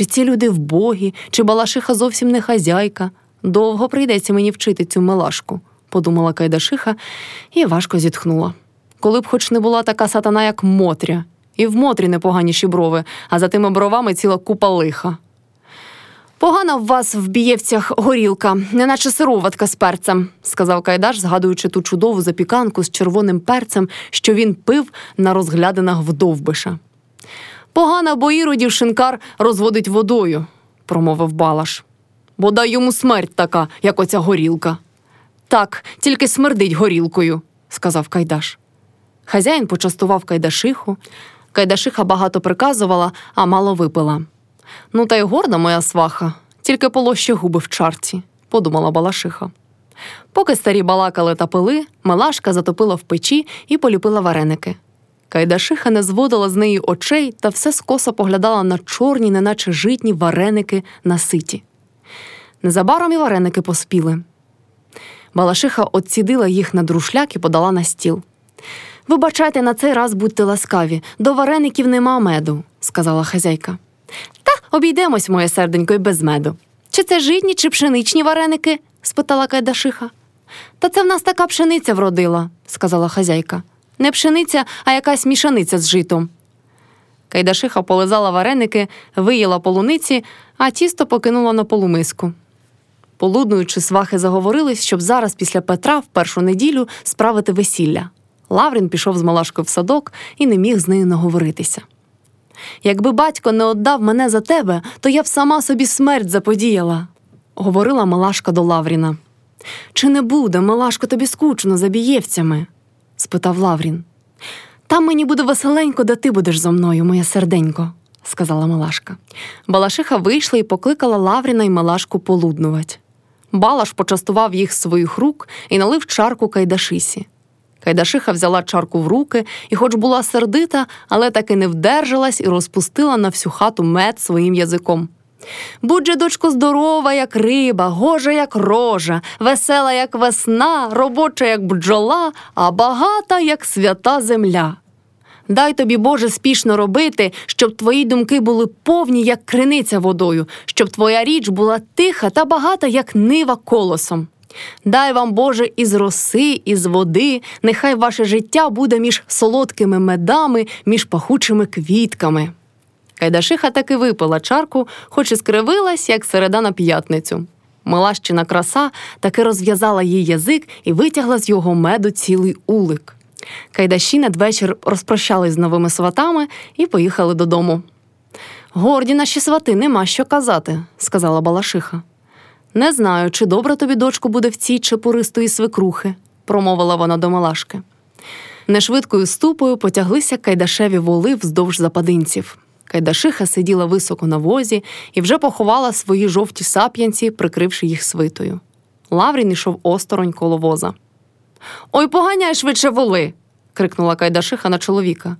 чи ці люди вбогі, чи Балашиха зовсім не хазяйка. Довго прийдеться мені вчити цю милашку, подумала Кайдашиха і важко зітхнула. Коли б хоч не була така сатана, як Мотря, і в Мотрі непоганіші брови, а за тими бровами ціла купа лиха. Погана в вас в бієвцях горілка, неначе сироватка з перцем, сказав Кайдаш, згадуючи ту чудову запіканку з червоним перцем, що він пив на розглядинах вдовбиша. Погана, бо іродів шинкар розводить водою, промовив Балаш. Бодай йому смерть така, як оця горілка. Так, тільки смердить горілкою, сказав Кайдаш. Хазяїн почастував Кайдашиху. Кайдашиха багато приказувала, а мало випила. Ну, та й горда моя сваха, тільки полощі губи в чарці, подумала Балашиха. Поки старі балакали та пили, Мелашка затопила в печі і поліпила вареники. Кайдашиха не зводила з неї очей та все скоса поглядала на чорні, неначе житні вареники на ситі. Незабаром і вареники поспіли. Балашиха отцідила їх на друшляк і подала на стіл. Вибачайте, на цей раз будьте ласкаві, до вареників нема меду, сказала хазяйка. Та обійдемось, моє серденько, й без меду. Чи це житні, чи пшеничні вареники? спитала Кайдашиха. Та це в нас така пшениця вродила, сказала хазяйка. Не пшениця, а якась мішаниця з житом. Кайдашиха полизала вареники, виїла полуниці, а тісто покинула на полумиску. Полуднуючи, свахи заговорились, щоб зараз після Петра в першу неділю справити весілля. Лаврін пішов з Малашкою в садок і не міг з нею наговоритися. Якби батько не отдав мене за тебе, то я б сама собі смерть заподіяла, говорила Малашка до Лавріна. Чи не буде, Малашко, тобі скучно за бієвцями? Спитав Лаврін. Там мені буде веселенько, де ти будеш зо мною, моє серденько, сказала Малашка. Балашиха вийшла і покликала Лавріна й Малашку полуднувати. Балаш почастував їх з своїх рук і налив чарку Кайдашисі. Кайдашиха взяла чарку в руки і, хоч була сердита, але таки не вдержалась і розпустила на всю хату мед своїм язиком. Будь же, дочко, здорова, як риба, гожа, як рожа, весела, як весна, робоча, як бджола, а багата, як свята земля. Дай тобі, Боже, спішно робити, щоб твої думки були повні, як криниця водою, щоб твоя річ була тиха та багата, як нива колосом. Дай вам, Боже, із роси, із води, нехай ваше життя буде між солодкими медами, між пахучими квітками. Кайдашиха таки випила чарку, хоч і скривилась, як середа на п'ятницю. Милащина краса таки розв'язала їй язик і витягла з його меду цілий улик. Кайдаші надвечір розпрощались з новими сватами і поїхали додому. Горді наші свати, нема що казати, сказала Балашиха. Не знаю, чи добре тобі, дочку, буде в цій чепуристої свекрухи, промовила вона до Малашки. Нешвидкою ступою потяглися кайдашеві воли вздовж западинців. Кайдашиха сиділа високо на возі і вже поховала свої жовті сап'янці, прикривши їх свитою. Лаврін йшов осторонь коло воза. Ой, поганяй швидше воли. крикнула Кайдашиха на чоловіка.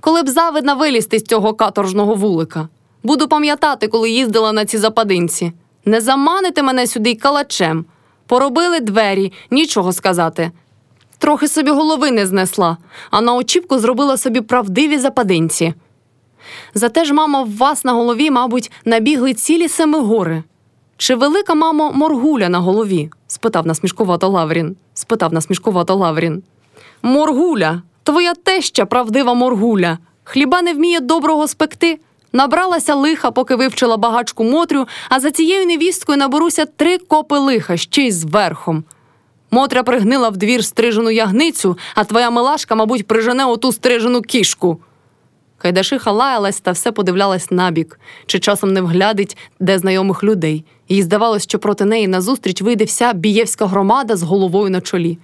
Коли б завидна вилізти з цього каторжного вулика. Буду пам'ятати, коли їздила на ці западинці. Не заманите мене сюди й калачем. Поробили двері, нічого сказати. Трохи собі голови не знесла, а на очіпку зробила собі правдиві западинці. Зате ж, мамо, в вас на голові, мабуть, набігли цілі семи гори. Чи велика, мамо, моргуля на голові? спитав насмішкувато Лаврін. спитав насмішкувато Лаврін. Моргуля, твоя теща, правдива моргуля. Хліба не вміє доброго спекти. Набралася лиха, поки вивчила багачку Мотрю, а за цією невісткою наберуся три копи лиха, ще й з. Мотря пригнила в двір стрижену ягницю, а твоя милашка, мабуть, прижене оту стрижену кішку. Кайдашиха лаялась та все подивлялась набік, чи часом не вглядить, де знайомих людей. Їй здавалось, що проти неї назустріч вийде вся бієвська громада з головою на чолі.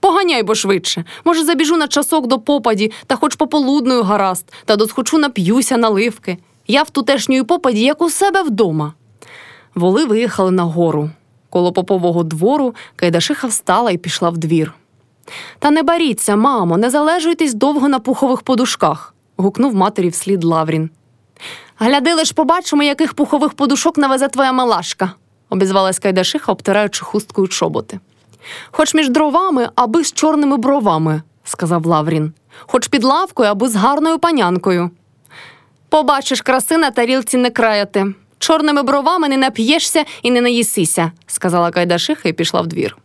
Поганяй бо швидше. Може, забіжу на часок до попаді, та хоч пополудною гаразд, та досхочу нап'юся наливки. Я в тутешньої попаді, як у себе вдома. Воли виїхали на гору. Коло попового двору Кайдашиха встала і пішла в двір. Та не баріться, мамо, не залежуйтесь довго на пухових подушках, гукнув матері вслід Лаврін. Гляди, лиш побачимо, яких пухових подушок навезе твоя малашка, обізвалась Кайдашиха, обтираючи хусткою чоботи. Хоч між дровами, аби з чорними бровами, сказав Лаврін, хоч під лавкою, аби з гарною панянкою. побачиш краси на тарілці не краяти. Чорними бровами не нап'єшся і не наїсися, сказала Кайдашиха і пішла в двір.